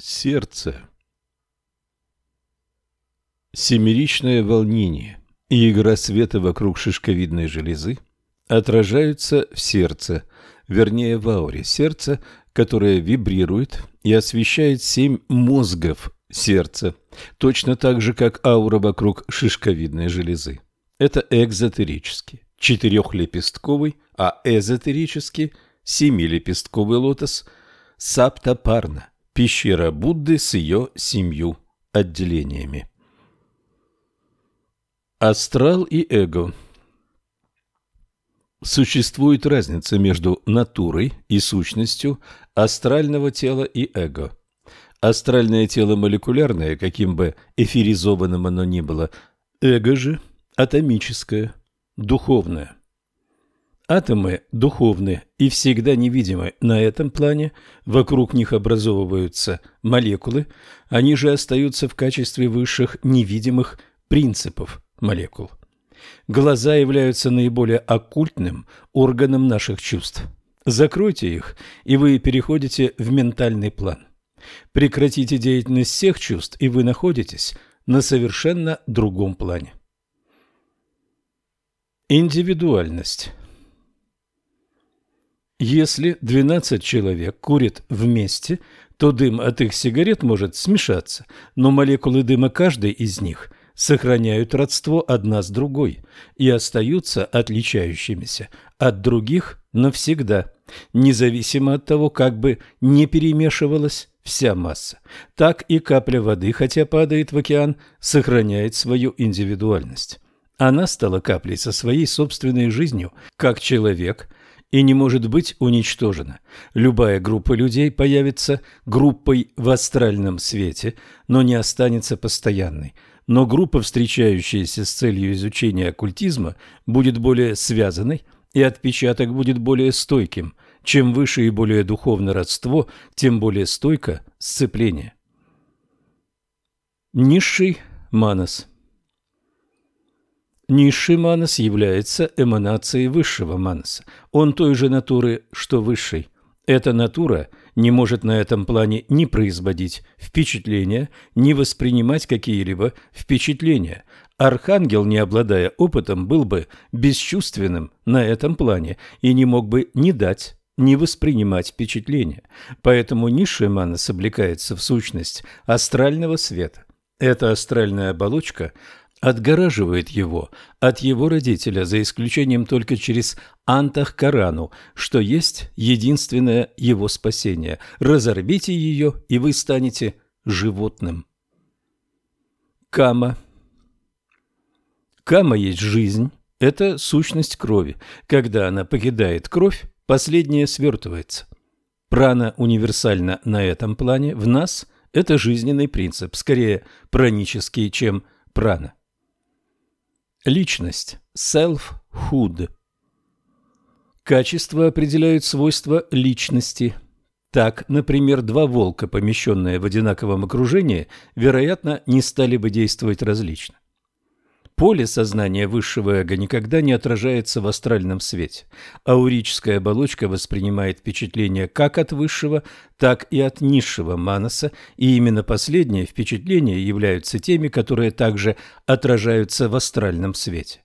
Сердце. Семеричное волнение и игра света вокруг шишковидной железы отражаются в сердце, вернее в ауре сердца, которое вибрирует и освещает семь мозгов сердца, точно так же, как аура вокруг шишковидной железы. Это экзотерический, четырехлепестковый, а эзотерический, семилепестковый лотос Саптапарна, пещера Будды с ее семью отделениями. Астрал и эго Существует разница между натурой и сущностью астрального тела и эго. Астральное тело молекулярное, каким бы эфиризованным оно ни было, эго же атомическое, духовное. Атомы духовны и всегда невидимы на этом плане, вокруг них образовываются молекулы, они же остаются в качестве высших невидимых принципов молекул. Глаза являются наиболее оккультным органом наших чувств. Закройте их, и вы переходите в ментальный план. Прекратите деятельность всех чувств, и вы находитесь на совершенно другом плане. Индивидуальность Если 12 человек курят вместе, то дым от их сигарет может смешаться, но молекулы дыма каждой из них – сохраняют родство одна с другой и остаются отличающимися от других навсегда, независимо от того, как бы не перемешивалась вся масса. Так и капля воды, хотя падает в океан, сохраняет свою индивидуальность. Она стала каплей со своей собственной жизнью, как человек, и не может быть уничтожена. Любая группа людей появится группой в астральном свете, но не останется постоянной – но группа, встречающаяся с целью изучения оккультизма, будет более связанной, и отпечаток будет более стойким. Чем выше и более духовно родство, тем более стойко сцепление. Низший манас Низший манас является эманацией высшего манаса. Он той же натуры, что высший. Эта натура – не может на этом плане ни производить впечатления, ни воспринимать какие-либо впечатления. Архангел, не обладая опытом, был бы бесчувственным на этом плане и не мог бы ни дать, ни воспринимать впечатления. Поэтому низшая манас облекается в сущность астрального света. Эта астральная оболочка – отгораживает его от его родителя, за исключением только через Антах-Корану, что есть единственное его спасение. Разорвите ее, и вы станете животным. Кама Кама есть жизнь, это сущность крови. Когда она покидает кровь, последняя свертывается. Прана универсальна на этом плане, в нас – это жизненный принцип, скорее пранический, чем прана. Личность. Self-hood. Качества определяют свойства личности. Так, например, два волка, помещенные в одинаковом окружении, вероятно, не стали бы действовать различно. Поле сознания высшего эго никогда не отражается в астральном свете. Аурическая оболочка воспринимает впечатления как от высшего, так и от низшего манаса, и именно последние впечатления являются теми, которые также отражаются в астральном свете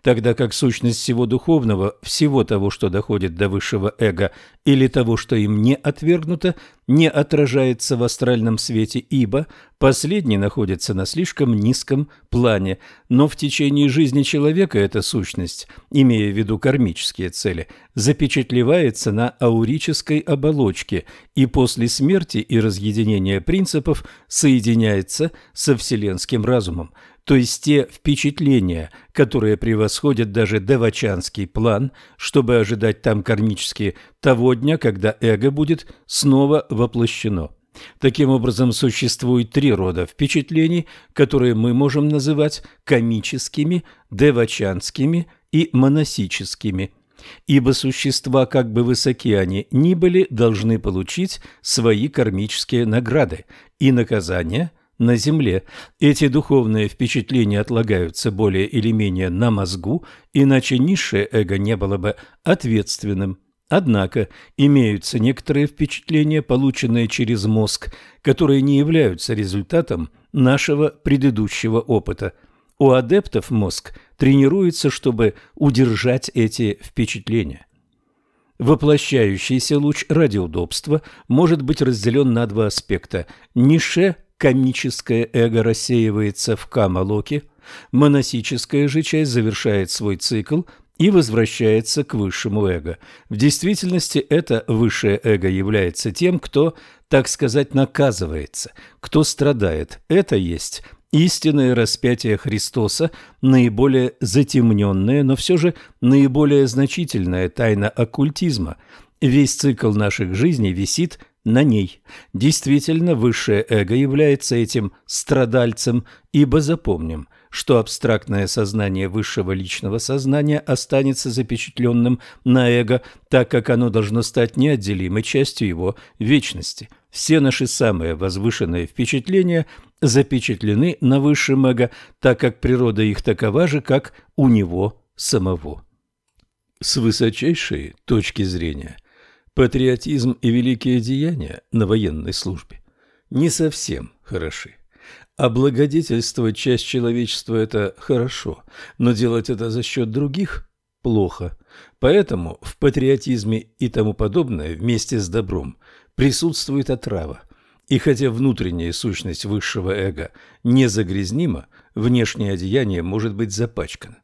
тогда как сущность всего духовного, всего того, что доходит до высшего эго, или того, что им не отвергнуто, не отражается в астральном свете, ибо последний находится на слишком низком плане, но в течение жизни человека эта сущность, имея в виду кармические цели, запечатлевается на аурической оболочке и после смерти и разъединения принципов соединяется со вселенским разумом – то есть те впечатления, которые превосходят даже девачанский план, чтобы ожидать там кармически того дня, когда эго будет снова воплощено. Таким образом, существует три рода впечатлений, которые мы можем называть комическими, девачанскими и моносическими. Ибо существа, как бы высоки они ни были, должны получить свои кармические награды и наказания – на Земле. Эти духовные впечатления отлагаются более или менее на мозгу, иначе низшее эго не было бы ответственным. Однако имеются некоторые впечатления, полученные через мозг, которые не являются результатом нашего предыдущего опыта. У адептов мозг тренируется, чтобы удержать эти впечатления. Воплощающийся луч ради удобства может быть разделен на два аспекта. Нише комическое эго рассеивается в камалоке, моносическая же часть завершает свой цикл и возвращается к высшему эго. В действительности это высшее эго является тем, кто, так сказать, наказывается, кто страдает. Это есть истинное распятие Христоса, наиболее затемненная, но все же наиболее значительная тайна оккультизма. Весь цикл наших жизней висит на ней. Действительно, высшее эго является этим страдальцем, ибо запомним – что абстрактное сознание высшего личного сознания останется запечатленным на эго, так как оно должно стать неотделимой частью его вечности. Все наши самые возвышенные впечатления запечатлены на высшем эго, так как природа их такова же, как у него самого. С высочайшей точки зрения, патриотизм и великие деяния на военной службе не совсем хороши. Облагодетельствовать часть человечества – это хорошо, но делать это за счет других – плохо. Поэтому в патриотизме и тому подобное вместе с добром присутствует отрава. И хотя внутренняя сущность высшего эго не загрязнима, внешнее одеяние может быть запачкано.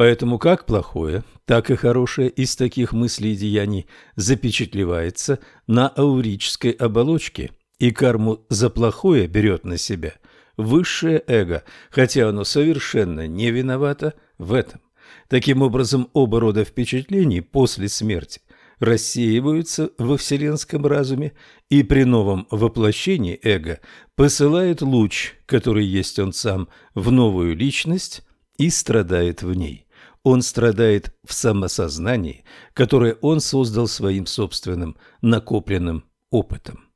Поэтому как плохое, так и хорошее из таких мыслей и деяний запечатлевается на аурической оболочке, и карму за плохое берет на себя высшее эго, хотя оно совершенно не виновато в этом. Таким образом, оба рода впечатлений после смерти рассеиваются во вселенском разуме, и при новом воплощении эго посылает луч, который есть он сам, в новую личность и страдает в ней. Он страдает в самосознании, которое он создал своим собственным накопленным опытом.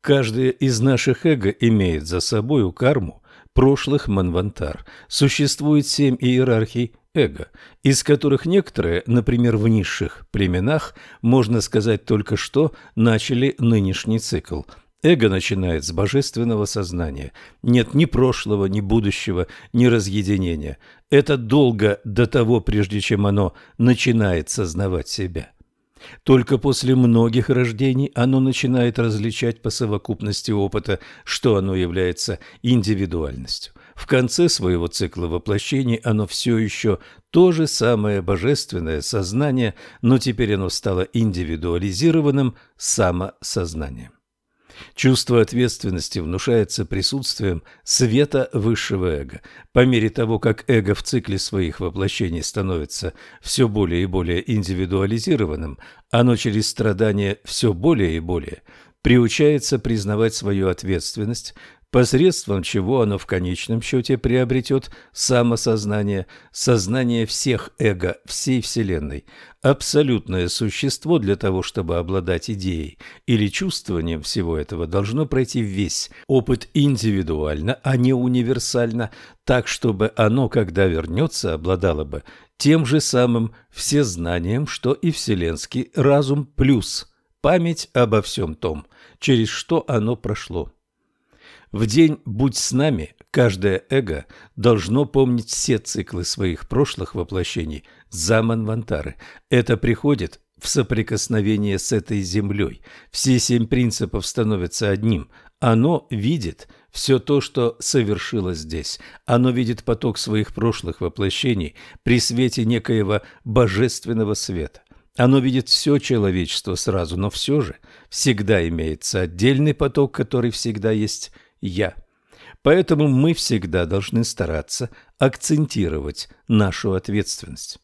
Каждое из наших эго имеет за собою карму прошлых манвантар. Существует семь иерархий эго, из которых некоторые, например, в низших племенах, можно сказать только что, начали нынешний цикл. Эго начинает с божественного сознания. Нет ни прошлого, ни будущего, ни разъединения. Это долго до того, прежде чем оно начинает сознавать себя. Только после многих рождений оно начинает различать по совокупности опыта, что оно является индивидуальностью. В конце своего цикла воплощений оно все еще то же самое божественное сознание, но теперь оно стало индивидуализированным самосознанием. Чувство ответственности внушается присутствием света высшего эго. По мере того, как эго в цикле своих воплощений становится все более и более индивидуализированным, оно через страдания все более и более приучается признавать свою ответственность посредством чего оно в конечном счете приобретет самосознание, сознание всех эго, всей Вселенной, абсолютное существо для того, чтобы обладать идеей или чувствованием всего этого, должно пройти весь опыт индивидуально, а не универсально, так, чтобы оно, когда вернется, обладало бы тем же самым всезнанием, что и вселенский разум плюс память обо всем том, через что оно прошло. В день «Будь с нами» каждое эго должно помнить все циклы своих прошлых воплощений за Манвантары. Это приходит в соприкосновение с этой землей. Все семь принципов становятся одним. Оно видит все то, что совершилось здесь. Оно видит поток своих прошлых воплощений при свете некоего божественного света. Оно видит все человечество сразу, но все же всегда имеется отдельный поток, который всегда есть «я». Поэтому мы всегда должны стараться акцентировать нашу ответственность.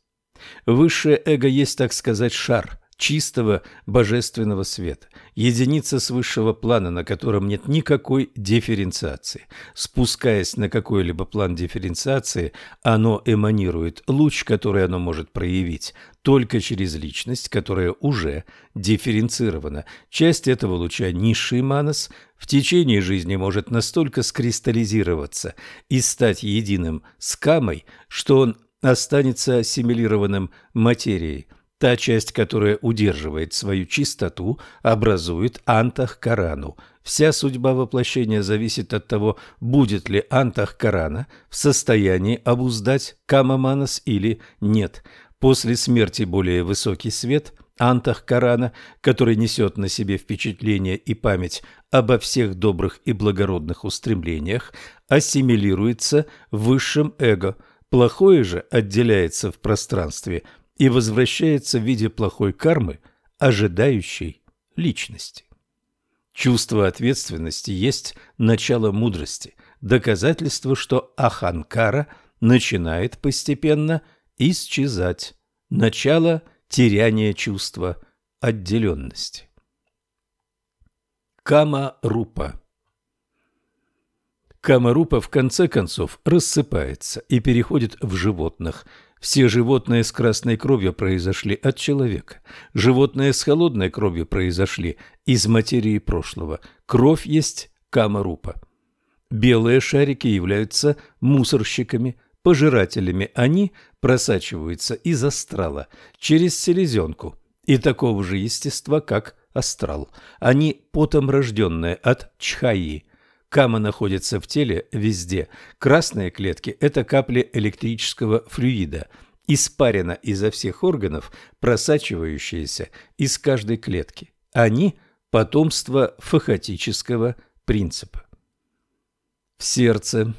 Высшее эго есть, так сказать, шар чистого божественного света, единица с высшего плана, на котором нет никакой дифференциации. Спускаясь на какой-либо план дифференциации, оно эманирует луч, который оно может проявить только через личность, которая уже дифференцирована. Часть этого луча, низший манас, в течение жизни может настолько скристаллизироваться и стать единым с камой, что он останется ассимилированным материей. Та часть, которая удерживает свою чистоту, образует антах-карану. Вся судьба воплощения зависит от того, будет ли антах-карана в состоянии обуздать камаманас или нет. После смерти более высокий свет – Антах-Корана, который несет на себе впечатление и память обо всех добрых и благородных устремлениях, ассимилируется высшим эго, плохое же отделяется в пространстве и возвращается в виде плохой кармы, ожидающей личности. Чувство ответственности есть начало мудрости, доказательство, что аханкара начинает постепенно исчезать, начало теряния чувства отделенности. Кама-рупа Кама-рупа в конце концов рассыпается и переходит в животных – все животные с красной кровью произошли от человека. Животные с холодной кровью произошли из материи прошлого. Кровь есть камарупа. Белые шарики являются мусорщиками, пожирателями. Они просачиваются из астрала через селезенку и такого же естества, как астрал. Они потом рожденные от чхаи. Кама находится в теле везде. Красные клетки – это капли электрического флюида, испарено изо всех органов, просачивающиеся из каждой клетки. Они – потомство фахотического принципа. В сердце.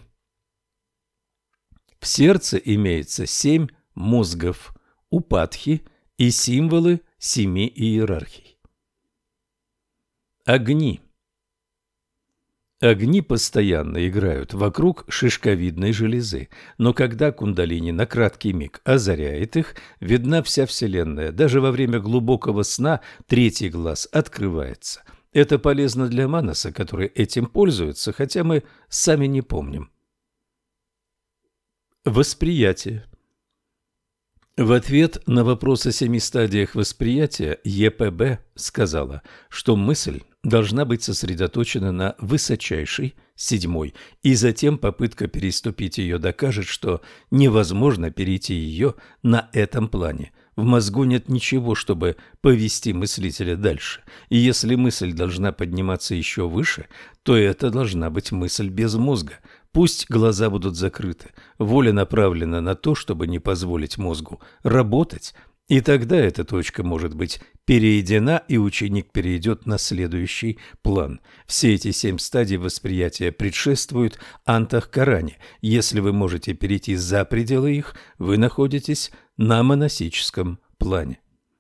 В сердце имеется семь мозгов, упадхи и символы семи иерархий. Огни – Огни постоянно играют вокруг шишковидной железы, но когда кундалини на краткий миг озаряет их, видна вся Вселенная. Даже во время глубокого сна третий глаз открывается. Это полезно для Манаса, который этим пользуется, хотя мы сами не помним. Восприятие в ответ на вопрос о семи стадиях восприятия ЕПБ сказала, что мысль должна быть сосредоточена на высочайшей, седьмой, и затем попытка переступить ее докажет, что невозможно перейти ее на этом плане. В мозгу нет ничего, чтобы повести мыслителя дальше, и если мысль должна подниматься еще выше, то это должна быть мысль без мозга. Пусть глаза будут закрыты, воля направлена на то, чтобы не позволить мозгу работать, и тогда эта точка может быть перейдена, и ученик перейдет на следующий план. Все эти семь стадий восприятия предшествуют антахкаране. Если вы можете перейти за пределы их, вы находитесь на монасическом плане.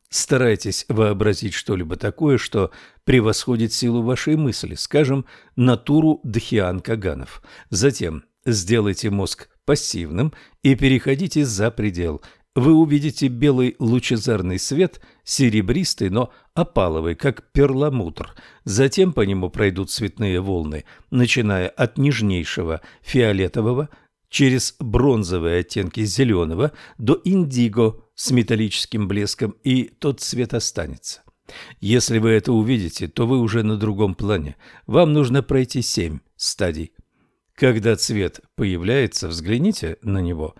Старайтесь вообразить что-либо такое, что превосходит силу вашей мысли, скажем, натуру Дхиан Каганов. Затем сделайте мозг пассивным и переходите за предел – вы увидите белый лучезарный свет, серебристый, но опаловый, как перламутр. Затем по нему пройдут цветные волны, начиная от нежнейшего фиолетового, через бронзовые оттенки зеленого до индиго с металлическим блеском, и тот цвет останется. Если вы это увидите, то вы уже на другом плане. Вам нужно пройти семь стадий. Когда цвет появляется, взгляните на него,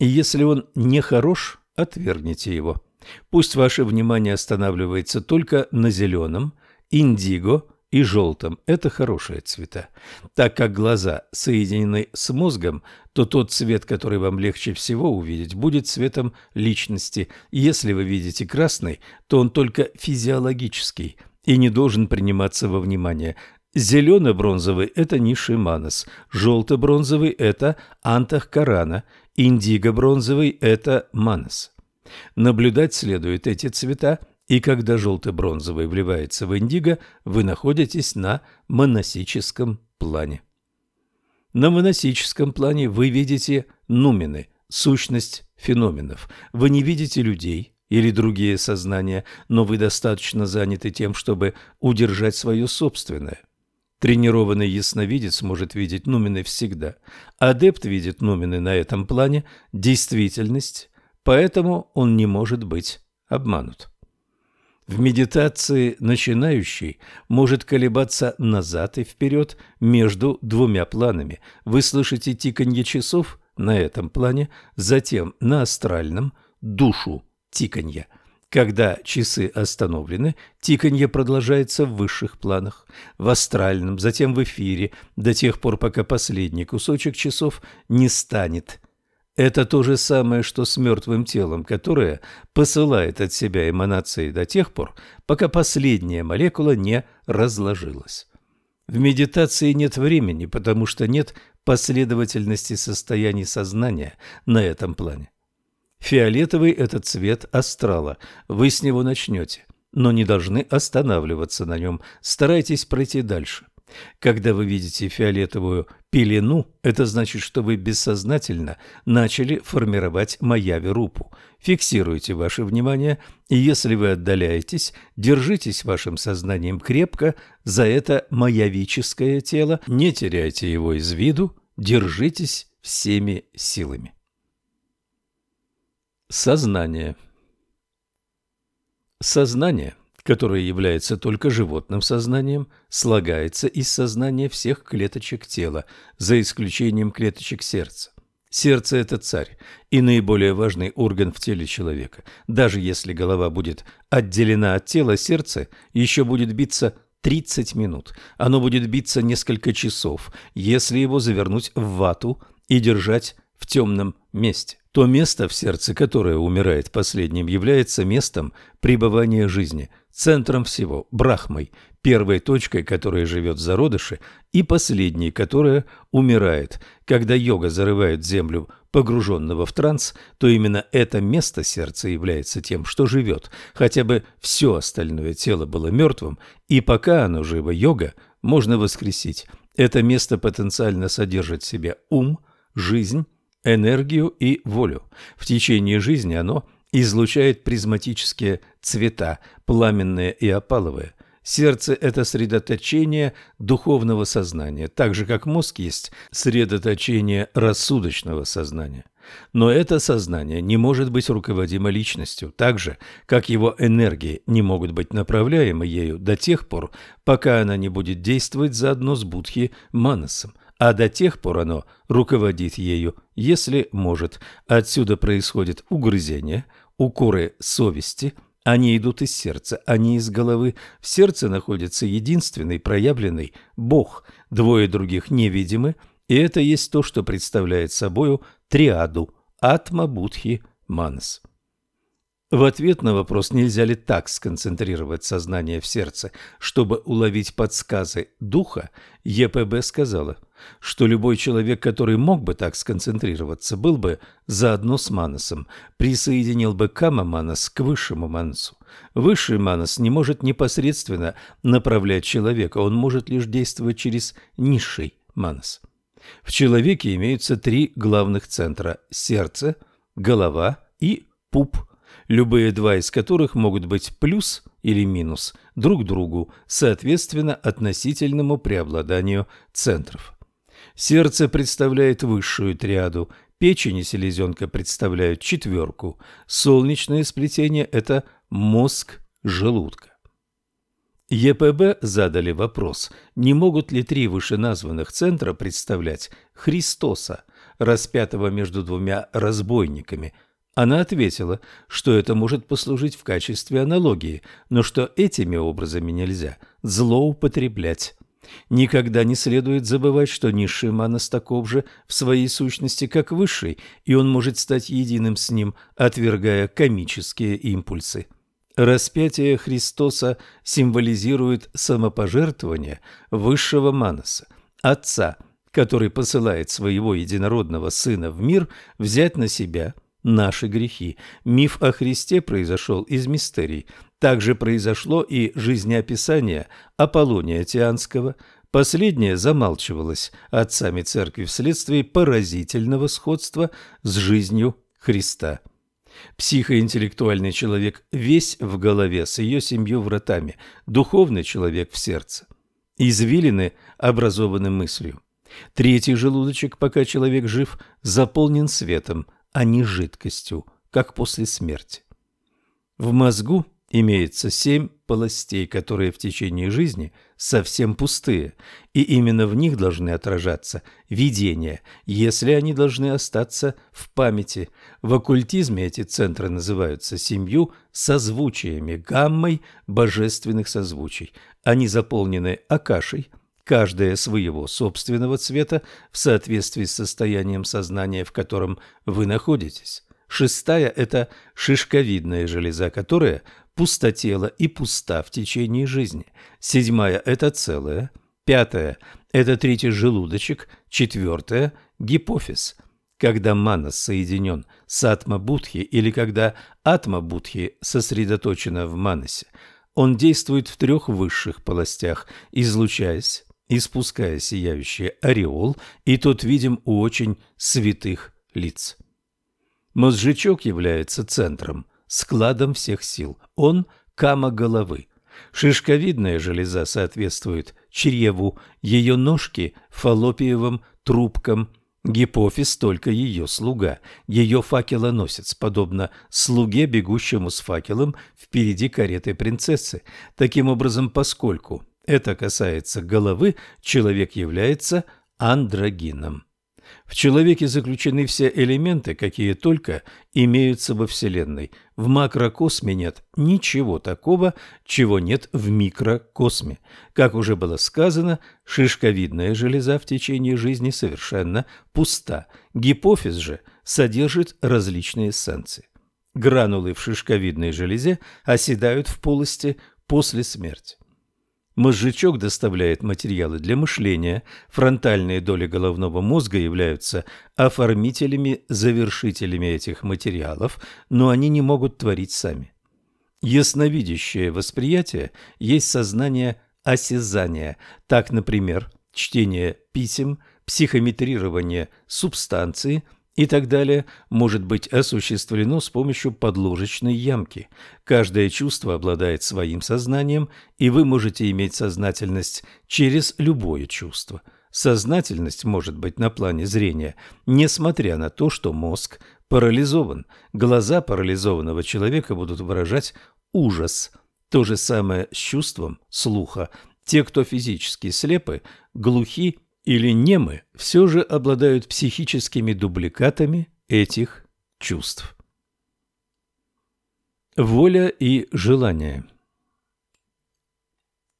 и если он не хорош, отвергните его. Пусть ваше внимание останавливается только на зеленом, индиго и желтом. Это хорошие цвета. Так как глаза соединены с мозгом, то тот цвет, который вам легче всего увидеть, будет цветом личности. Если вы видите красный, то он только физиологический и не должен приниматься во внимание. Зелено-бронзовый – это низший манас, желто-бронзовый – это антах-карана, индиго-бронзовый – это манас. Наблюдать следует эти цвета, и когда желто-бронзовый вливается в индиго, вы находитесь на монасическом плане. На монасическом плане вы видите нумены, сущность феноменов. Вы не видите людей или другие сознания, но вы достаточно заняты тем, чтобы удержать свое собственное. Тренированный ясновидец может видеть нумены всегда. Адепт видит нумены на этом плане, действительность, поэтому он не может быть обманут. В медитации начинающий может колебаться назад и вперед между двумя планами. Вы слышите тиканье часов на этом плане, затем на астральном – душу тиканья. Когда часы остановлены, тиканье продолжается в высших планах, в астральном, затем в эфире, до тех пор, пока последний кусочек часов не станет. Это то же самое, что с мертвым телом, которое посылает от себя эманации до тех пор, пока последняя молекула не разложилась. В медитации нет времени, потому что нет последовательности состояний сознания на этом плане. Фиолетовый – это цвет астрала, вы с него начнете, но не должны останавливаться на нем, старайтесь пройти дальше. Когда вы видите фиолетовую пелену, это значит, что вы бессознательно начали формировать Майяви-рупу. Фиксируйте ваше внимание, и если вы отдаляетесь, держитесь вашим сознанием крепко за это маявическое тело, не теряйте его из виду, держитесь всеми силами. Сознание Сознание, которое является только животным сознанием, слагается из сознания всех клеточек тела, за исключением клеточек сердца. Сердце – это царь и наиболее важный орган в теле человека. Даже если голова будет отделена от тела, сердце еще будет биться 30 минут. Оно будет биться несколько часов, если его завернуть в вату и держать в темном месте. То место в сердце, которое умирает последним, является местом пребывания жизни, центром всего, брахмой, первой точкой, которая живет в зародыше, и последней, которая умирает. Когда йога зарывает землю погруженного в транс, то именно это место сердца является тем, что живет, хотя бы все остальное тело было мертвым, и пока оно живо, йога можно воскресить. Это место потенциально содержит в себе ум, жизнь, энергию и волю. В течение жизни оно излучает призматические цвета, пламенные и опаловые. Сердце – это средоточение духовного сознания, так же как мозг есть средоточение рассудочного сознания. Но это сознание не может быть руководимо личностью, так же, как его энергии не могут быть направляемы ею до тех пор, пока она не будет действовать заодно с Будхи Манасом, а до тех пор оно руководит ею, если может. Отсюда происходит угрызение, укоры совести, они идут из сердца, а не из головы. В сердце находится единственный проявленный Бог, двое других невидимы, и это есть то, что представляет собою триаду Атма, Будхи, Манас. В ответ на вопрос, нельзя ли так сконцентрировать сознание в сердце, чтобы уловить подсказы духа, ЕПБ сказала, что любой человек, который мог бы так сконцентрироваться, был бы заодно с Манасом, присоединил бы Кама Манас к высшему Манасу. Высший Манас не может непосредственно направлять человека, он может лишь действовать через низший Манас. В человеке имеются три главных центра – сердце, голова и пуп – любые два из которых могут быть плюс или минус друг другу, соответственно относительному преобладанию центров. Сердце представляет высшую триаду, печень и селезенка представляют четверку, солнечное сплетение – это мозг желудка. ЕПБ задали вопрос, не могут ли три вышеназванных центра представлять Христоса, распятого между двумя разбойниками – она ответила, что это может послужить в качестве аналогии, но что этими образами нельзя злоупотреблять. Никогда не следует забывать, что низший манас таков же в своей сущности, как высший, и он может стать единым с ним, отвергая комические импульсы. Распятие Христоса символизирует самопожертвование высшего манаса, Отца, который посылает своего единородного Сына в мир взять на себя – наши грехи. Миф о Христе произошел из мистерий. Также произошло и жизнеописание Аполлония Тианского. Последнее замалчивалось отцами церкви вследствие поразительного сходства с жизнью Христа. Психоинтеллектуальный человек весь в голове с ее семью вратами, духовный человек в сердце. Извилины образованы мыслью. Третий желудочек, пока человек жив, заполнен светом – а не жидкостью, как после смерти. В мозгу имеется семь полостей, которые в течение жизни совсем пустые, и именно в них должны отражаться видения, если они должны остаться в памяти. В оккультизме эти центры называются семью созвучиями, гаммой божественных созвучий. Они заполнены акашей, каждая своего собственного цвета в соответствии с состоянием сознания, в котором вы находитесь. Шестая – это шишковидная железа, которая пустотела и пуста в течение жизни. Седьмая – это целая. Пятая – это третий желудочек. Четвертая – гипофиз. Когда манас соединен с атма-будхи или когда атма-будхи сосредоточена в манасе, он действует в трех высших полостях, излучаясь, испуская сияющий ореол, и тот видим у очень святых лиц. Мозжечок является центром, складом всех сил. Он – кама головы. Шишковидная железа соответствует чреву, ее ножки – фаллопиевым трубкам, гипофиз только ее слуга, ее факелоносец, подобно слуге, бегущему с факелом впереди кареты принцессы. Таким образом, поскольку это касается головы, человек является андрогином. В человеке заключены все элементы, какие только имеются во Вселенной. В макрокосме нет ничего такого, чего нет в микрокосме. Как уже было сказано, шишковидная железа в течение жизни совершенно пуста. Гипофиз же содержит различные эссенции. Гранулы в шишковидной железе оседают в полости после смерти. Мозжечок доставляет материалы для мышления, фронтальные доли головного мозга являются оформителями-завершителями этих материалов, но они не могут творить сами. Ясновидящее восприятие есть сознание осязания. Так, например, чтение писем, психометрирование субстанции – и так далее может быть осуществлено с помощью подложечной ямки. Каждое чувство обладает своим сознанием, и вы можете иметь сознательность через любое чувство. Сознательность может быть на плане зрения, несмотря на то, что мозг парализован. Глаза парализованного человека будут выражать ужас. То же самое с чувством слуха. Те, кто физически слепы, глухи или немы все же обладают психическими дубликатами этих чувств. Воля и желание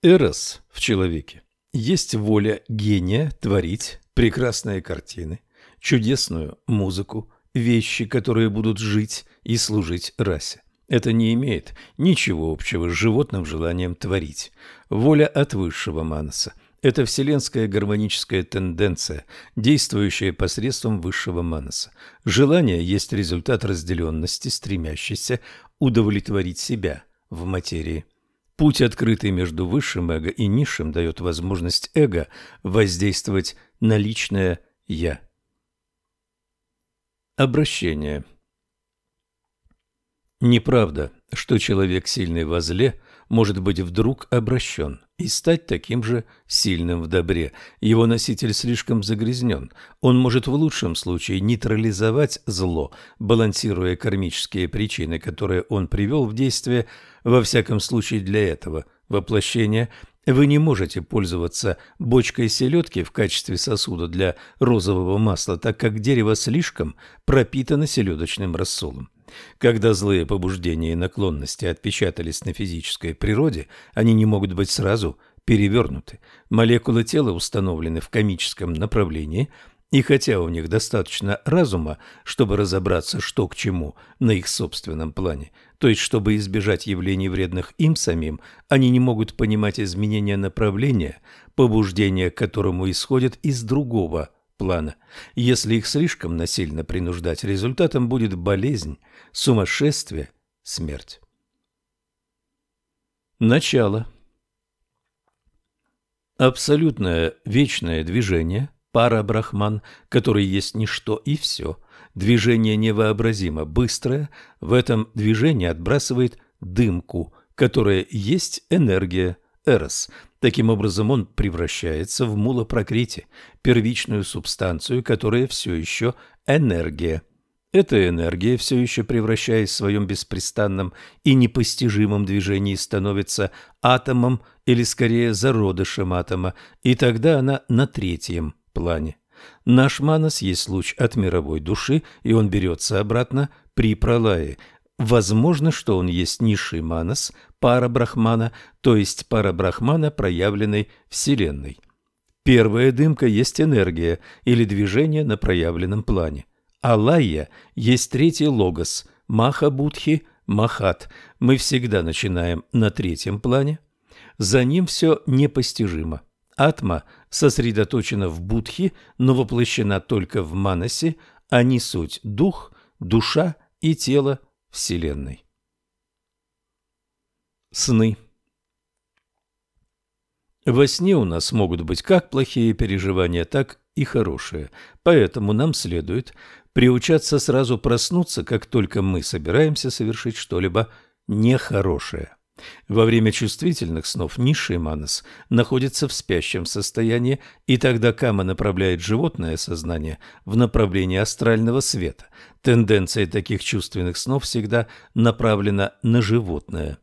Эрос в человеке есть воля гения творить прекрасные картины, чудесную музыку, вещи, которые будут жить и служить расе. Это не имеет ничего общего с животным желанием творить. Воля от высшего манаса – это вселенская гармоническая тенденция, действующая посредством высшего манаса. Желание есть результат разделенности, стремящийся удовлетворить себя в материи. Путь, открытый между высшим эго и низшим, дает возможность эго воздействовать на личное «я». Обращение Неправда, что человек сильный во зле может быть вдруг обращен и стать таким же сильным в добре. Его носитель слишком загрязнен. Он может в лучшем случае нейтрализовать зло, балансируя кармические причины, которые он привел в действие, во всяком случае для этого воплощения. Вы не можете пользоваться бочкой селедки в качестве сосуда для розового масла, так как дерево слишком пропитано селедочным рассолом. Когда злые побуждения и наклонности отпечатались на физической природе, они не могут быть сразу перевернуты. Молекулы тела установлены в комическом направлении, и хотя у них достаточно разума, чтобы разобраться, что к чему на их собственном плане, то есть чтобы избежать явлений вредных им самим, они не могут понимать изменения направления, побуждения к которому исходят из другого плана. Если их слишком насильно принуждать, результатом будет болезнь, сумасшествие, смерть. Начало. Абсолютное вечное движение, пара-брахман, который есть ничто и все, движение невообразимо быстрое, в этом движении отбрасывает дымку, которая есть энергия, эрос. Таким образом он превращается в мула прокрити, первичную субстанцию, которая все еще энергия. Эта энергия, все еще превращаясь в своем беспрестанном и непостижимом движении, становится атомом или скорее зародышем атома, и тогда она на третьем плане. Наш манас есть луч от мировой души, и он берется обратно при пролае. Возможно, что он есть низший манас, пара брахмана, то есть пара брахмана, проявленной Вселенной. Первая дымка есть энергия или движение на проявленном плане. Алайя есть третий логос, Маха-Будхи, Махат. Мы всегда начинаем на третьем плане. За ним все непостижимо. Атма сосредоточена в Будхи, но воплощена только в Манасе, они суть дух, душа и тело Вселенной. Сны Во сне у нас могут быть как плохие переживания, так и хорошие, поэтому нам следует приучаться сразу проснуться, как только мы собираемся совершить что-либо нехорошее. Во время чувствительных снов низший манас находится в спящем состоянии, и тогда кама направляет животное сознание в направлении астрального света. Тенденция таких чувственных снов всегда направлена на животное.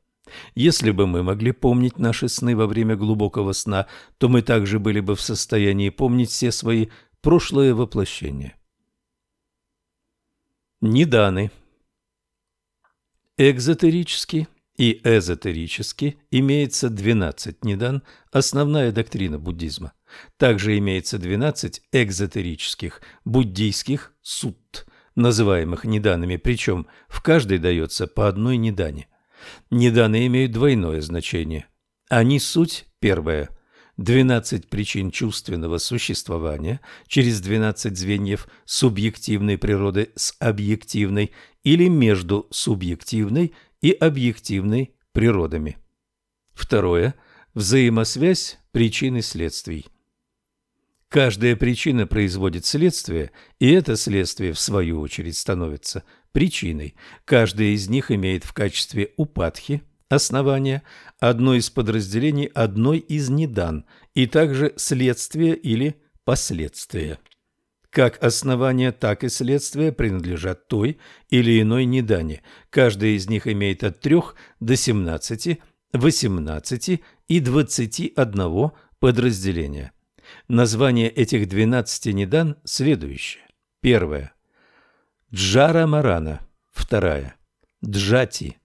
Если бы мы могли помнить наши сны во время глубокого сна, то мы также были бы в состоянии помнить все свои прошлые воплощения. Ниданы Экзотерически и эзотерически имеется 12 нидан, основная доктрина буддизма. Также имеется 12 экзотерических буддийских сутт, называемых ниданами, причем в каждой дается по одной нидане. Ниданы имеют двойное значение. Они суть первая – 12 причин чувственного существования через 12 звеньев субъективной природы с объективной или между субъективной и объективной природами. Второе. Взаимосвязь причин и следствий. Каждая причина производит следствие, и это следствие, в свою очередь, становится причиной. Каждая из них имеет в качестве упадхи – основания, одно из подразделений одной из недан, и также следствие или последствия. Как основание, так и следствие принадлежат той или иной недане. Каждая из них имеет от 3 до 17, 18 и 21 подразделения. Название этих 12 недан следующее. Первое. Джара Марана. Вторая. Джати.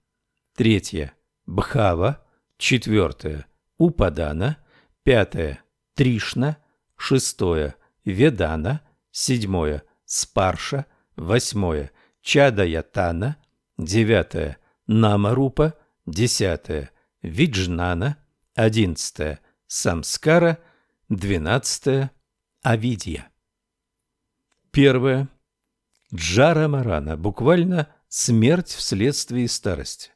Третья. Бхава, четвертое – Упадана, пятое – Тришна, шестое – Ведана, седьмое – Спарша, восьмое – Чадаятана, девятое – Намарупа, десятое – Виджнана, одиннадцатое – Самскара, двенадцатое – Авидья. Первое. Джара Марана, буквально смерть вследствие старости.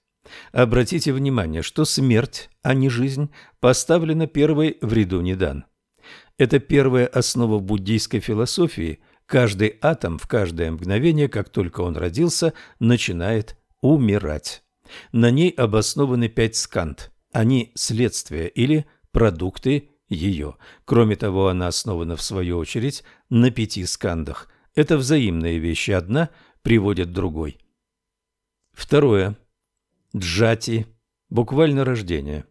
Обратите внимание, что смерть, а не жизнь, поставлена первой в ряду недан. Это первая основа буддийской философии. Каждый атом в каждое мгновение, как только он родился, начинает умирать. На ней обоснованы пять сканд. Они следствия или продукты ее. Кроме того, она основана в свою очередь на пяти скандах. Это взаимные вещи, одна приводит другой. Второе. Джати – буквально рождение.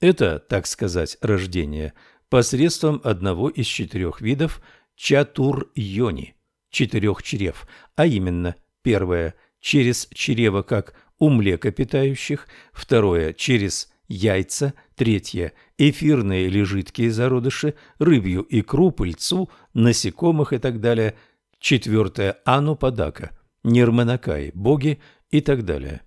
Это, так сказать, рождение посредством одного из четырех видов чатур-йони – четырех чрев, а именно первое – через чрево как у млекопитающих, второе – через яйца, третье – эфирные или жидкие зародыши, рыбью икру, пыльцу, насекомых и так далее, четвертое – анупадака, нирманакаи, боги и так далее.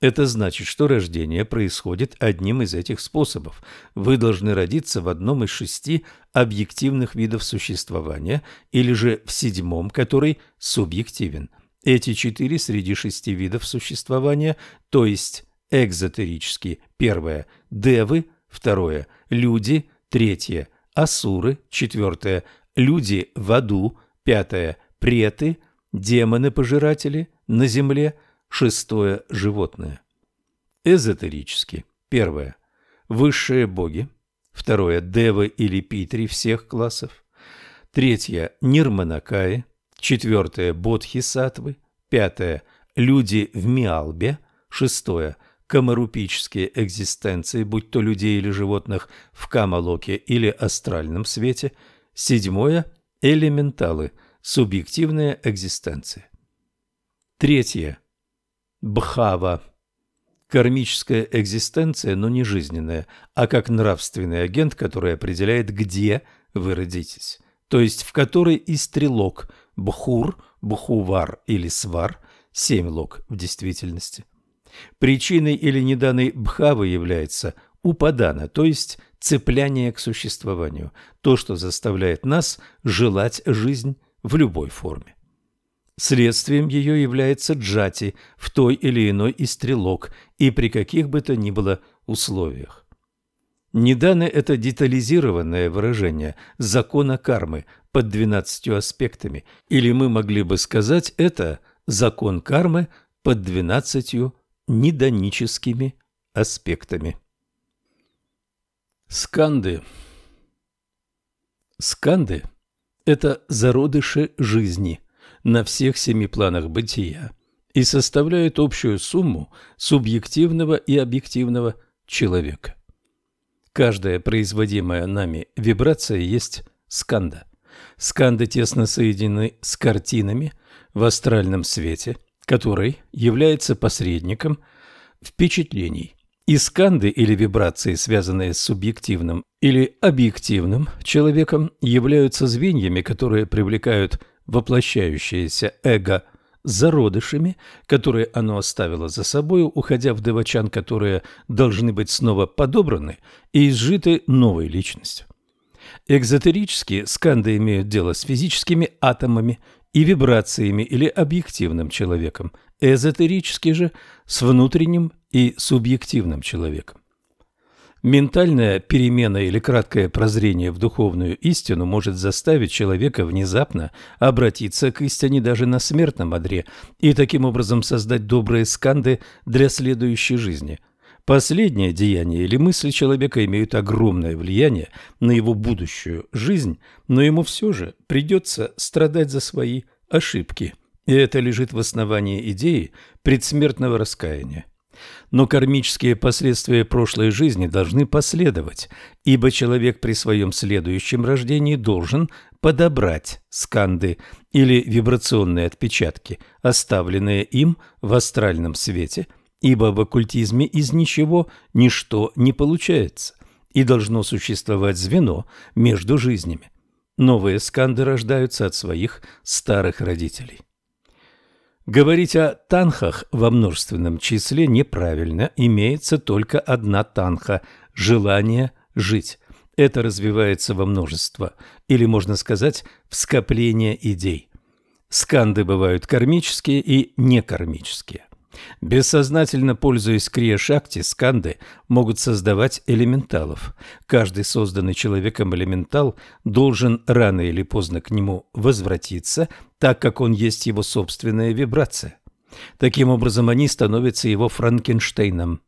Это значит, что рождение происходит одним из этих способов. Вы должны родиться в одном из шести объективных видов существования или же в седьмом, который субъективен. Эти четыре среди шести видов существования, то есть экзотерические, первое – девы, второе – люди, третье – асуры, четвертое – люди в аду, пятое – преты, демоны-пожиратели на земле – Шестое – животное. Эзотерически. Первое – высшие боги. Второе – девы или питри всех классов. Третье – нирманакаи. четвертое – бодхисаттвы, пятое – люди в Миалбе, шестое – комарупические экзистенции, будь то людей или животных в Камалоке или астральном свете, седьмое – элементалы, субъективная экзистенция. Третье – бхава, кармическая экзистенция, но не жизненная, а как нравственный агент, который определяет, где вы родитесь, то есть в которой и стрелок – Бхур, Бхувар или Свар – семь лог в действительности. Причиной или неданной бхавы является упадана, то есть цепляние к существованию, то, что заставляет нас желать жизнь в любой форме. Следствием ее является джати в той или иной и стрелок и при каких бы то ни было условиях. Неданы – это детализированное выражение закона кармы под двенадцатью аспектами, или мы могли бы сказать это закон кармы под двенадцатью недоническими аспектами. Сканды Сканды – это зародыши жизни на всех семи планах бытия и составляют общую сумму субъективного и объективного человека. Каждая производимая нами вибрация есть сканда. Сканды тесно соединены с картинами в астральном свете, который является посредником впечатлений. И сканды или вибрации, связанные с субъективным или объективным человеком, являются звеньями, которые привлекают воплощающееся эго – зародышами, которые оно оставило за собою, уходя в девачан, которые должны быть снова подобраны и изжиты новой личностью. Экзотерические сканды имеют дело с физическими атомами и вибрациями или объективным человеком, эзотерические же с внутренним и субъективным человеком. Ментальная перемена или краткое прозрение в духовную истину может заставить человека внезапно обратиться к истине даже на смертном одре и таким образом создать добрые сканды для следующей жизни. Последнее деяние или мысли человека имеют огромное влияние на его будущую жизнь, но ему все же придется страдать за свои ошибки. И это лежит в основании идеи предсмертного раскаяния. Но кармические последствия прошлой жизни должны последовать, ибо человек при своем следующем рождении должен подобрать сканды или вибрационные отпечатки, оставленные им в астральном свете, ибо в оккультизме из ничего ничто не получается, и должно существовать звено между жизнями. Новые сканды рождаются от своих старых родителей. Говорить о танхах во множественном числе неправильно, имеется только одна танха – желание жить. Это развивается во множество, или, можно сказать, в скопление идей. Сканды бывают кармические и некармические. Бессознательно пользуясь крия-шакти, сканды могут создавать элементалов. Каждый созданный человеком элементал должен рано или поздно к нему возвратиться, так как он есть его собственная вибрация. Таким образом, они становятся его Франкенштейном.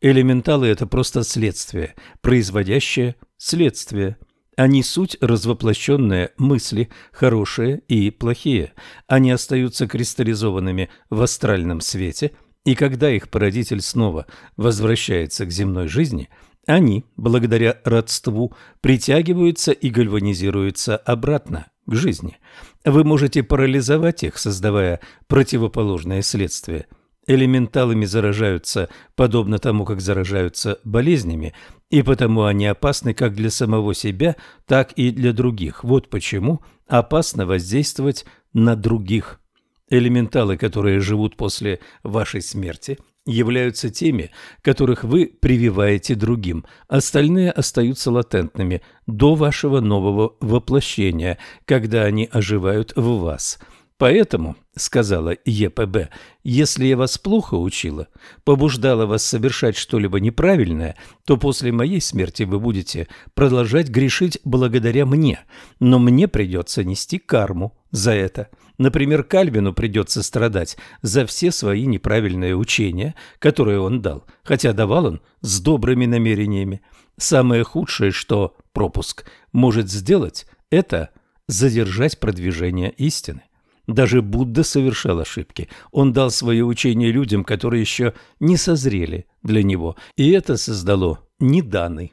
Элементалы – это просто следствие, производящее следствие. Они суть развоплощенные мысли, хорошие и плохие. Они остаются кристаллизованными в астральном свете, и когда их породитель снова возвращается к земной жизни, они, благодаря родству, притягиваются и гальванизируются обратно к жизни. Вы можете парализовать их, создавая противоположное следствие – элементалами заражаются, подобно тому, как заражаются болезнями, и потому они опасны как для самого себя, так и для других. Вот почему опасно воздействовать на других. Элементалы, которые живут после вашей смерти, являются теми, которых вы прививаете другим. Остальные остаются латентными до вашего нового воплощения, когда они оживают в вас – Поэтому, сказала ЕПБ, если я вас плохо учила, побуждала вас совершать что-либо неправильное, то после моей смерти вы будете продолжать грешить благодаря мне, но мне придется нести карму за это. Например, Кальвину придется страдать за все свои неправильные учения, которые он дал, хотя давал он с добрыми намерениями. Самое худшее, что пропуск может сделать, это задержать продвижение истины. Даже Будда совершал ошибки. Он дал свое учение людям, которые еще не созрели для него, и это создало неданы.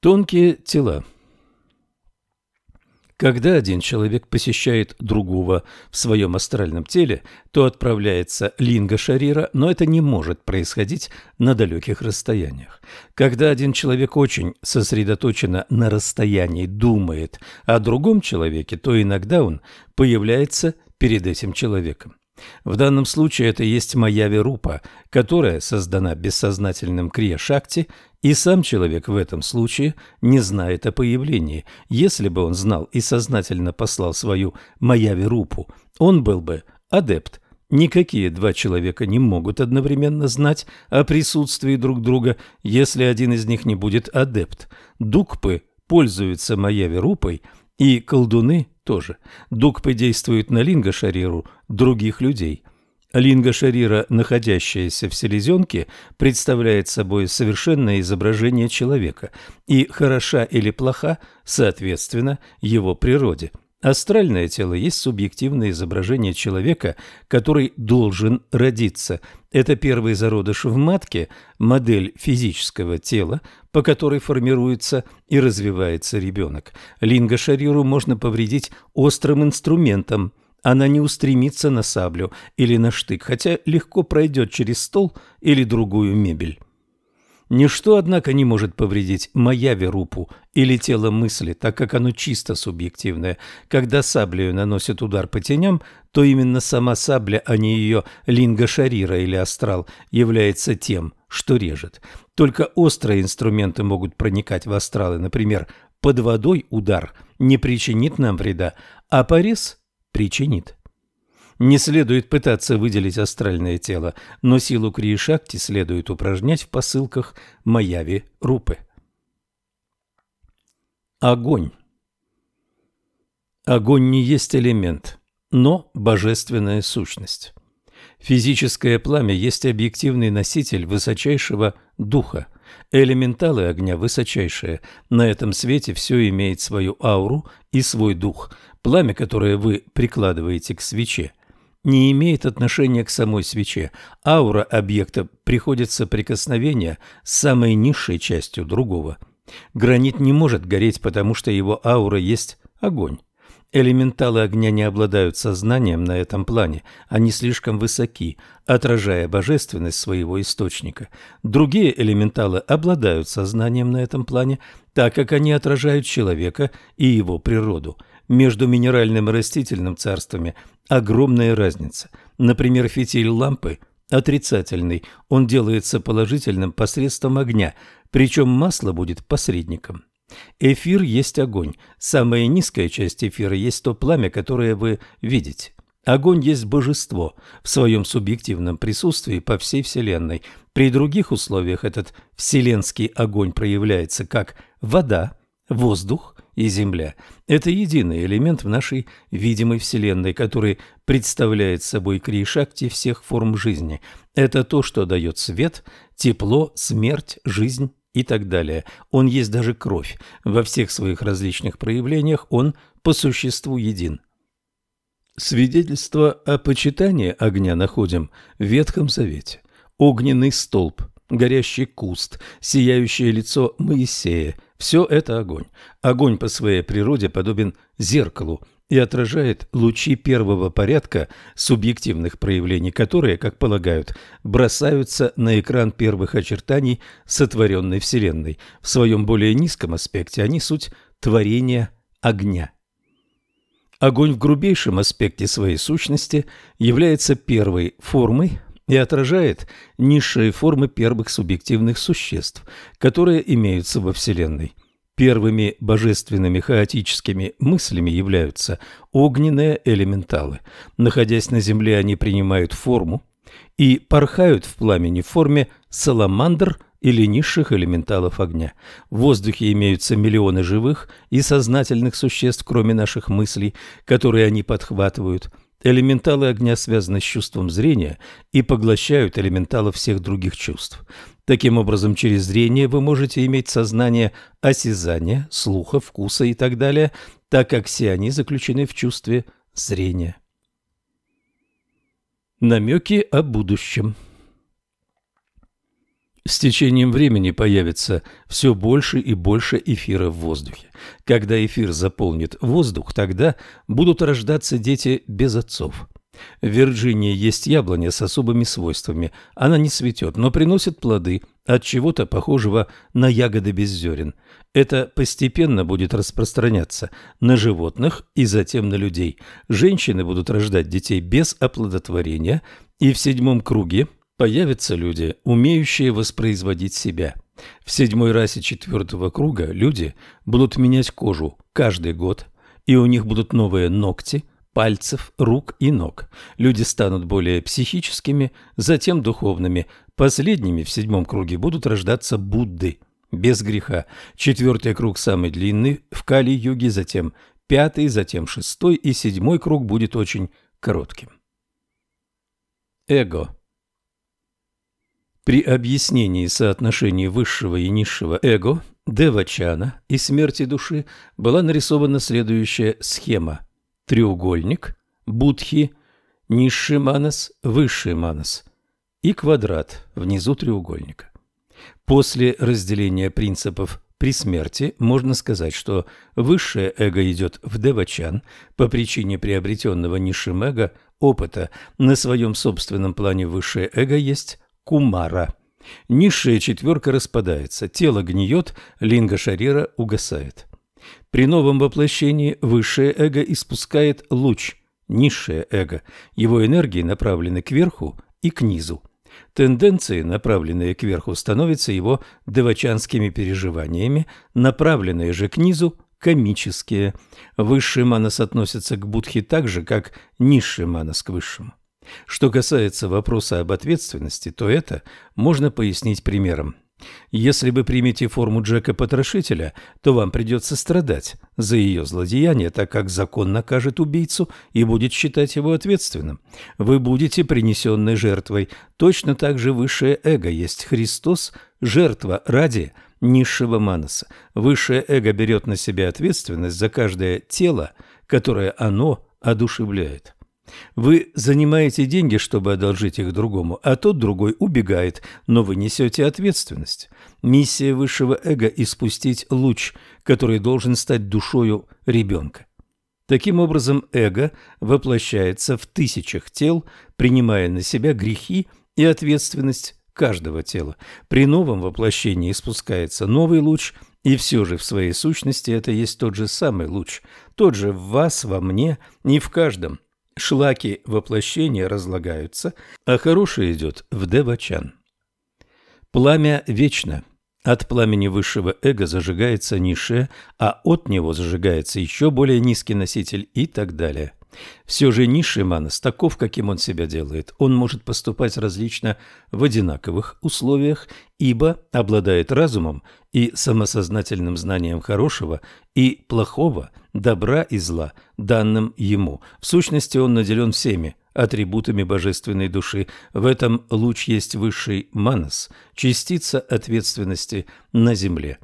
Тонкие тела когда один человек посещает другого в своем астральном теле, то отправляется линга шарира, но это не может происходить на далеких расстояниях. Когда один человек очень сосредоточенно на расстоянии думает о другом человеке, то иногда он появляется перед этим человеком. В данном случае это есть Маяви Рупа, которая создана бессознательным Крия-Шакти, и сам человек в этом случае не знает о появлении. Если бы он знал и сознательно послал свою Маяви Рупу, он был бы адепт. Никакие два человека не могут одновременно знать о присутствии друг друга, если один из них не будет адепт. Дукпы пользуются Маяви Рупой – и колдуны тоже. Дукпы действуют на линга-шариру других людей. Линга-шарира, находящаяся в селезенке, представляет собой совершенное изображение человека и хороша или плоха, соответственно, его природе – Астральное тело есть субъективное изображение человека, который должен родиться. Это первый зародыш в матке, модель физического тела, по которой формируется и развивается ребенок. Линга-шариру можно повредить острым инструментом. Она не устремится на саблю или на штык, хотя легко пройдет через стол или другую мебель. Ничто, однако, не может повредить моя верупу или тело мысли, так как оно чисто субъективное. Когда саблею наносят удар по теням, то именно сама сабля, а не ее линга-шарира или астрал, является тем, что режет. Только острые инструменты могут проникать в астралы. Например, под водой удар не причинит нам вреда, а порез причинит. Не следует пытаться выделить астральное тело, но силу Крии-Шакти следует упражнять в посылках Маяви Рупы. Огонь Огонь не есть элемент, но божественная сущность. Физическое пламя есть объективный носитель высочайшего духа. Элементалы огня высочайшие. На этом свете все имеет свою ауру и свой дух. Пламя, которое вы прикладываете к свече – не имеет отношения к самой свече. Аура объекта приходит в соприкосновение с самой низшей частью другого. Гранит не может гореть, потому что его аура есть огонь. Элементалы огня не обладают сознанием на этом плане, они слишком высоки, отражая божественность своего источника. Другие элементалы обладают сознанием на этом плане, так как они отражают человека и его природу – между минеральным и растительным царствами огромная разница. Например, фитиль лампы отрицательный, он делается положительным посредством огня, причем масло будет посредником. Эфир есть огонь. Самая низкая часть эфира есть то пламя, которое вы видите. Огонь есть божество в своем субъективном присутствии по всей Вселенной. При других условиях этот вселенский огонь проявляется как вода, воздух и Земля – это единый элемент в нашей видимой Вселенной, который представляет собой Кришакти всех форм жизни. Это то, что дает свет, тепло, смерть, жизнь и так далее. Он есть даже кровь. Во всех своих различных проявлениях он по существу един. Свидетельство о почитании огня находим в Ветхом Завете. Огненный столб, горящий куст, сияющее лицо Моисея – все это огонь. Огонь по своей природе подобен зеркалу и отражает лучи первого порядка субъективных проявлений, которые, как полагают, бросаются на экран первых очертаний сотворенной Вселенной. В своем более низком аспекте они суть творения огня. Огонь в грубейшем аспекте своей сущности является первой формой и отражает низшие формы первых субъективных существ, которые имеются во Вселенной. Первыми божественными хаотическими мыслями являются огненные элементалы. Находясь на Земле, они принимают форму и порхают в пламени в форме саламандр или низших элементалов огня. В воздухе имеются миллионы живых и сознательных существ, кроме наших мыслей, которые они подхватывают – Элементалы огня связаны с чувством зрения и поглощают элементалы всех других чувств. Таким образом, через зрение вы можете иметь сознание осязания, слуха, вкуса и так далее, так как все они заключены в чувстве зрения. Намеки о будущем с течением времени появится все больше и больше эфира в воздухе. Когда эфир заполнит воздух, тогда будут рождаться дети без отцов. В Вирджинии есть яблоня с особыми свойствами. Она не цветет, но приносит плоды от чего-то похожего на ягоды без зерен. Это постепенно будет распространяться на животных и затем на людей. Женщины будут рождать детей без оплодотворения, и в седьмом круге – Появятся люди, умеющие воспроизводить себя. В седьмой расе четвертого круга люди будут менять кожу каждый год, и у них будут новые ногти, пальцев, рук и ног. Люди станут более психическими, затем духовными. Последними в седьмом круге будут рождаться Будды, без греха. Четвертый круг самый длинный в Кали-юге, затем пятый, затем шестой и седьмой круг будет очень коротким. Эго при объяснении соотношений высшего и низшего эго, девачана и смерти души была нарисована следующая схема. Треугольник, будхи, низший манас, высший манас и квадрат внизу треугольника. После разделения принципов при смерти можно сказать, что высшее эго идет в девачан по причине приобретенного низшим эго опыта. На своем собственном плане высшее эго есть кумара. Низшая четверка распадается, тело гниет, линга шарира угасает. При новом воплощении высшее эго испускает луч, низшее эго. Его энергии направлены кверху и к низу. Тенденции, направленные кверху, становятся его девачанскими переживаниями, направленные же к низу – комические. Высший манас относится к будхи так же, как низший манас к высшему. Что касается вопроса об ответственности, то это можно пояснить примером. Если вы примете форму Джека-потрошителя, то вам придется страдать за ее злодеяние, так как закон накажет убийцу и будет считать его ответственным. Вы будете принесенной жертвой. Точно так же высшее эго есть Христос, жертва ради низшего манаса. Высшее эго берет на себя ответственность за каждое тело, которое оно одушевляет. Вы занимаете деньги, чтобы одолжить их другому, а тот другой убегает, но вы несете ответственность. Миссия высшего эго – испустить луч, который должен стать душою ребенка. Таким образом, эго воплощается в тысячах тел, принимая на себя грехи и ответственность каждого тела. При новом воплощении спускается новый луч, и все же в своей сущности это есть тот же самый луч, тот же в вас, во мне и в каждом – шлаки воплощения разлагаются, а хорошее идет в девачан. Пламя вечно. От пламени высшего эго зажигается низшее, а от него зажигается еще более низкий носитель и так далее. Все же низший манас таков, каким он себя делает. Он может поступать различно в одинаковых условиях, ибо обладает разумом и самосознательным знанием хорошего и плохого, добра и зла, данным ему. В сущности, он наделен всеми атрибутами божественной души. В этом луч есть высший манас, частица ответственности на земле.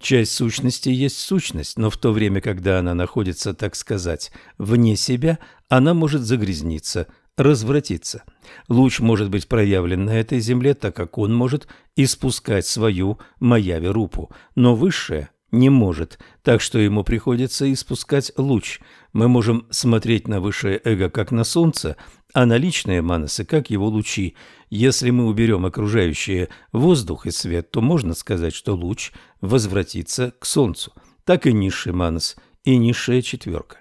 Часть сущности есть сущность, но в то время, когда она находится, так сказать, вне себя, она может загрязниться, развратиться. Луч может быть проявлен на этой земле, так как он может испускать свою Маяве-рупу, но высшее не может, так что ему приходится испускать луч. Мы можем смотреть на высшее эго как на солнце, а на личные манасы как его лучи. Если мы уберем окружающие воздух и свет, то можно сказать, что луч возвратится к солнцу. Так и низший манас, и низшая четверка.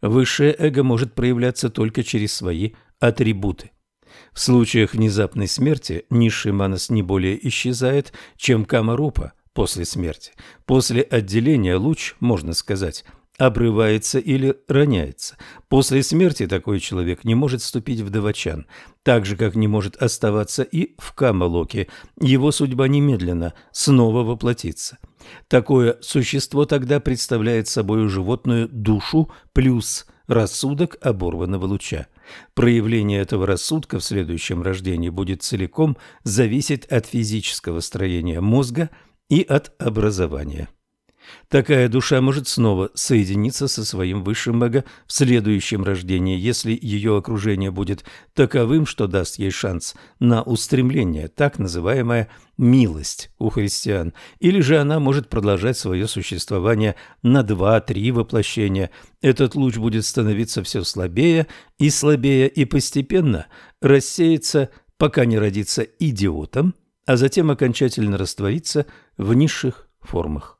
Высшее эго может проявляться только через свои атрибуты. В случаях внезапной смерти низший манас не более исчезает, чем камарупа после смерти. После отделения луч, можно сказать, обрывается или роняется. После смерти такой человек не может вступить в Давачан, так же, как не может оставаться и в Камалоке. Его судьба немедленно снова воплотится. Такое существо тогда представляет собой животную душу плюс рассудок оборванного луча. Проявление этого рассудка в следующем рождении будет целиком зависеть от физического строения мозга и от образования. Такая душа может снова соединиться со своим высшим эго в следующем рождении, если ее окружение будет таковым, что даст ей шанс на устремление, так называемая милость у христиан, или же она может продолжать свое существование на два-три воплощения. Этот луч будет становиться все слабее и слабее и постепенно рассеется, пока не родится идиотом, а затем окончательно растворится в низших формах.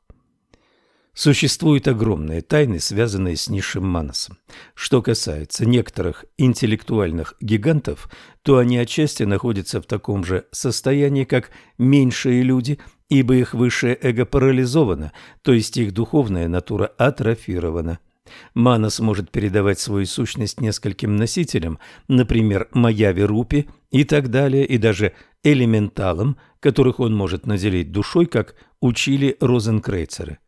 Существуют огромные тайны, связанные с низшим манасом. Что касается некоторых интеллектуальных гигантов, то они отчасти находятся в таком же состоянии, как меньшие люди, ибо их высшее эго парализовано, то есть их духовная натура атрофирована. Манас может передавать свою сущность нескольким носителям, например, Маяве Рупи и так далее, и даже элементалам, которых он может наделить душой, как учили розенкрейцеры.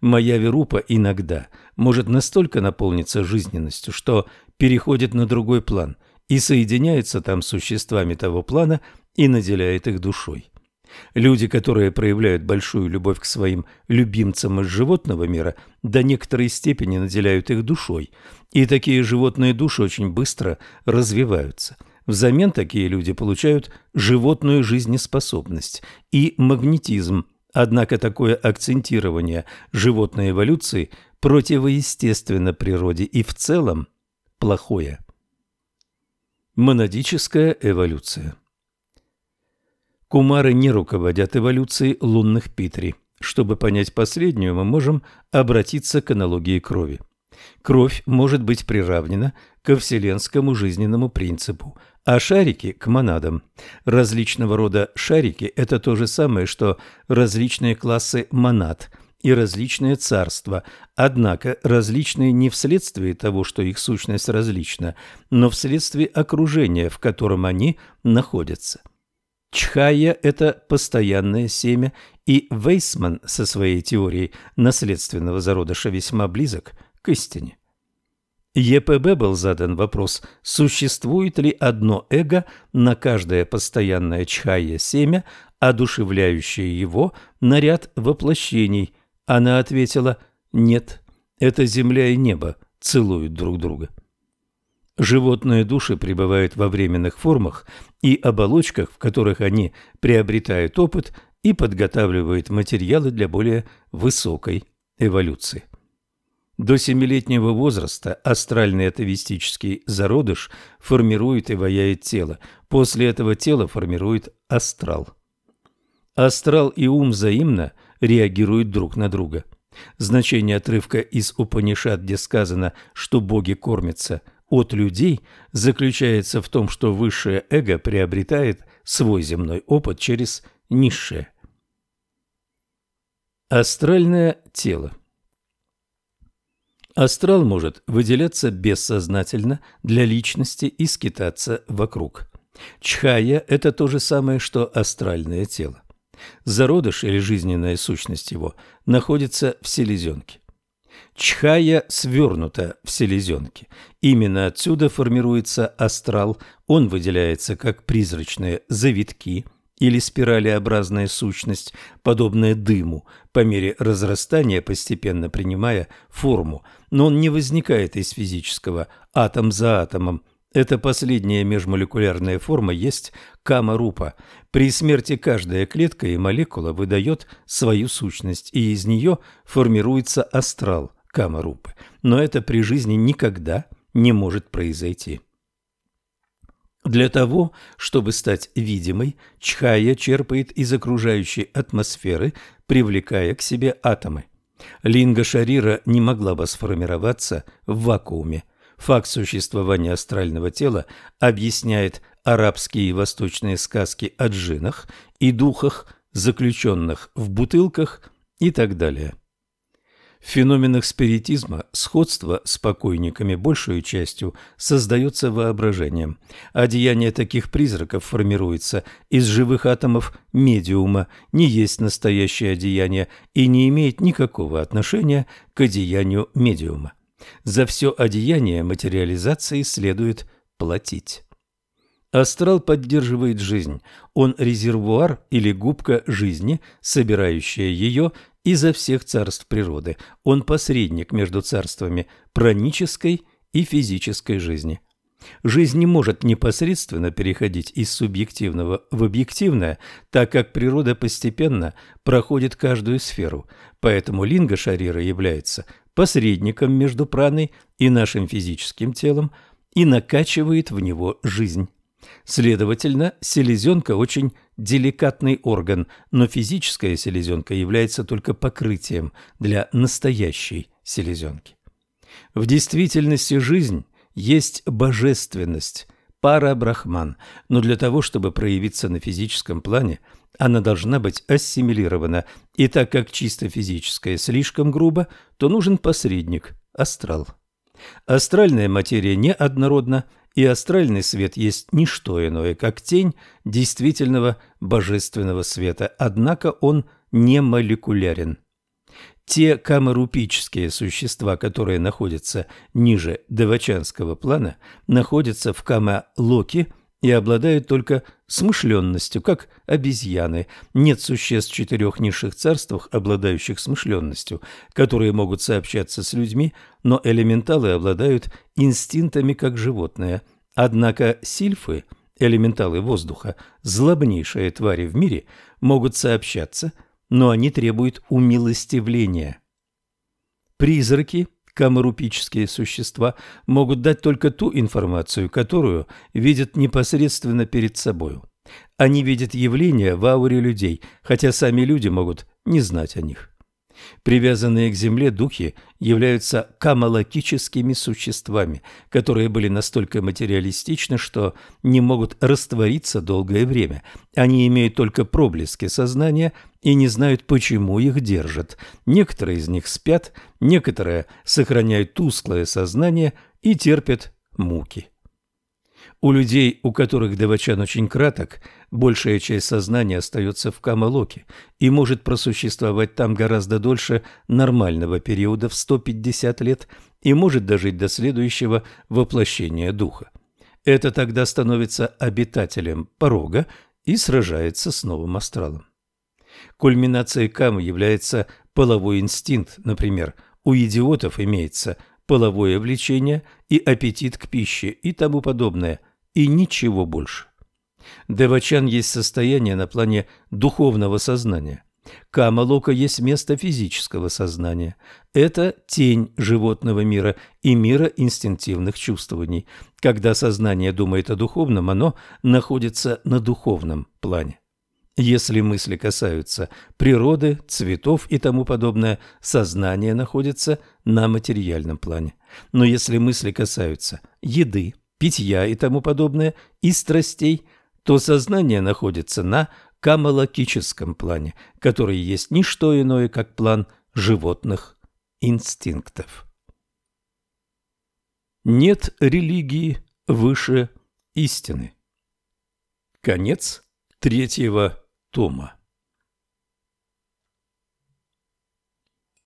Моя верупа иногда может настолько наполниться жизненностью, что переходит на другой план и соединяется там с существами того плана и наделяет их душой. Люди, которые проявляют большую любовь к своим любимцам из животного мира, до некоторой степени наделяют их душой, и такие животные души очень быстро развиваются. Взамен такие люди получают животную жизнеспособность и магнетизм – Однако такое акцентирование животной эволюции противоестественно природе и в целом плохое. Монадическая эволюция Кумары не руководят эволюцией лунных питри. Чтобы понять последнюю, мы можем обратиться к аналогии крови. Кровь может быть приравнена ко вселенскому жизненному принципу, а шарики к монадам. Различного рода шарики – это то же самое, что различные классы монад и различные царства, однако различные не вследствие того, что их сущность различна, но вследствие окружения, в котором они находятся. Чхая – это постоянное семя, и Вейсман со своей теорией наследственного зародыша весьма близок к истине. ЕПБ был задан вопрос, существует ли одно эго на каждое постоянное чхая семя, одушевляющее его на ряд воплощений. Она ответила «нет, это земля и небо целуют друг друга». Животные души пребывают во временных формах и оболочках, в которых они приобретают опыт и подготавливают материалы для более высокой эволюции. До семилетнего возраста астральный атовистический зародыш формирует и ваяет тело. После этого тело формирует астрал. Астрал и ум взаимно реагируют друг на друга. Значение отрывка из Упанишат, где сказано, что боги кормятся от людей, заключается в том, что высшее эго приобретает свой земной опыт через низшее. Астральное тело Астрал может выделяться бессознательно для личности и скитаться вокруг. Чхая – это то же самое, что астральное тело. Зародыш или жизненная сущность его находится в селезенке. Чхая свернута в селезенке. Именно отсюда формируется астрал, он выделяется как призрачные завитки – или спиралеобразная сущность, подобная дыму, по мере разрастания постепенно принимая форму, но он не возникает из физического атом за атомом. Эта последняя межмолекулярная форма есть кама-рупа. При смерти каждая клетка и молекула выдает свою сущность, и из нее формируется астрал кама-рупы. Но это при жизни никогда не может произойти. Для того, чтобы стать видимой, Чхая черпает из окружающей атмосферы, привлекая к себе атомы. Линга Шарира не могла бы сформироваться в вакууме. Факт существования астрального тела объясняет арабские и восточные сказки о джинах и духах, заключенных в бутылках и так далее. В феноменах спиритизма сходство с покойниками большую частью создается воображением. Одеяние таких призраков формируется из живых атомов медиума, не есть настоящее одеяние и не имеет никакого отношения к одеянию медиума. За все одеяние материализации следует платить. Астрал поддерживает жизнь. Он резервуар или губка жизни, собирающая ее изо всех царств природы. Он посредник между царствами пранической и физической жизни. Жизнь не может непосредственно переходить из субъективного в объективное, так как природа постепенно проходит каждую сферу, поэтому линга шарира является посредником между праной и нашим физическим телом и накачивает в него жизнь. Следовательно, селезенка очень деликатный орган, но физическая селезенка является только покрытием для настоящей селезенки. В действительности жизнь есть божественность, пара-брахман, но для того, чтобы проявиться на физическом плане, она должна быть ассимилирована, и так как чисто физическое слишком грубо, то нужен посредник – астрал. Астральная материя неоднородна, и астральный свет есть не что иное, как тень действительного божественного света, однако он не молекулярен. Те камарупические существа, которые находятся ниже девачанского плана, находятся в кама-локе и обладают только смышленностью, как обезьяны. Нет существ в четырех низших царствах, обладающих смышленностью, которые могут сообщаться с людьми, но элементалы обладают инстинктами, как животные. Однако сильфы, элементалы воздуха, злобнейшие твари в мире, могут сообщаться – но они требуют умилостивления. Призраки, камарупические существа, могут дать только ту информацию, которую видят непосредственно перед собою. Они видят явления в ауре людей, хотя сами люди могут не знать о них. Привязанные к земле духи являются камалакическими существами, которые были настолько материалистичны, что не могут раствориться долгое время. Они имеют только проблески сознания и не знают, почему их держат. Некоторые из них спят, некоторые сохраняют тусклое сознание и терпят муки. У людей, у которых Девачан очень краток, большая часть сознания остается в Камалоке и может просуществовать там гораздо дольше нормального периода в 150 лет и может дожить до следующего воплощения духа. Это тогда становится обитателем порога и сражается с новым астралом. Кульминацией камы является половой инстинкт, например, у идиотов имеется половое влечение и аппетит к пище и тому подобное, и ничего больше. Девачан есть состояние на плане духовного сознания. Камалока есть место физического сознания. Это тень животного мира и мира инстинктивных чувствований. Когда сознание думает о духовном, оно находится на духовном плане. Если мысли касаются природы, цветов и тому подобное, сознание находится на материальном плане. Но если мысли касаются еды, питья и тому подобное, и страстей, то сознание находится на камалакическом плане, который есть не что иное, как план животных инстинктов. Нет религии выше истины. Конец третьего тома.